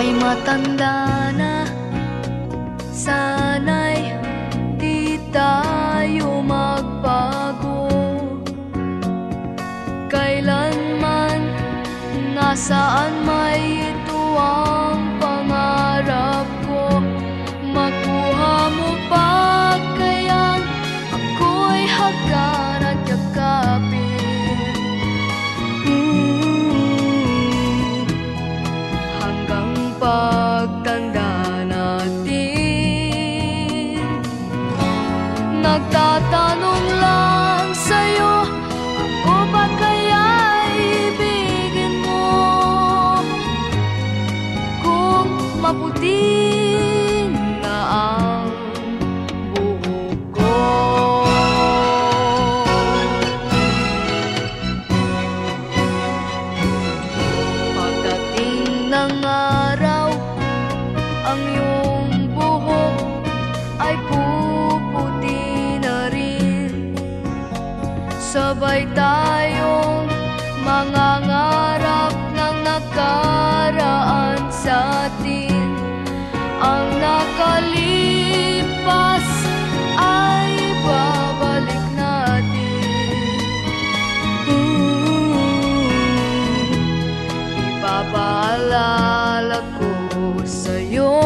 ay matanda na. Sana'y di tayo magbago. Kailanman nasaan may tuwang Nagtatanong lang sa'yo Ako ba kaya ibigin mo? Kung maputi na ang ng araw Ang iyong buhok ay sabay tayong mga ngarap ng nakaraan sa atin. Ang nakalipas ay babalik natin. Ooh, ko sa'yo.